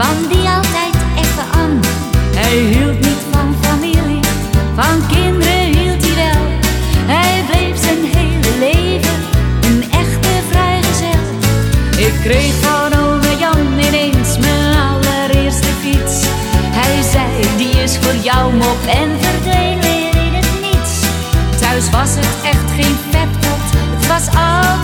van die altijd echte aan. Hij hield niet van familie, van kinderen hield hij wel. Hij bleef zijn hele leven een echte vrijgezel. Ik kreeg van ome Jan ineens mijn allereerste fiets. Hij zei, die is voor jou mop en verdween weer in het niets. Thuis was het echt geen pep het was al.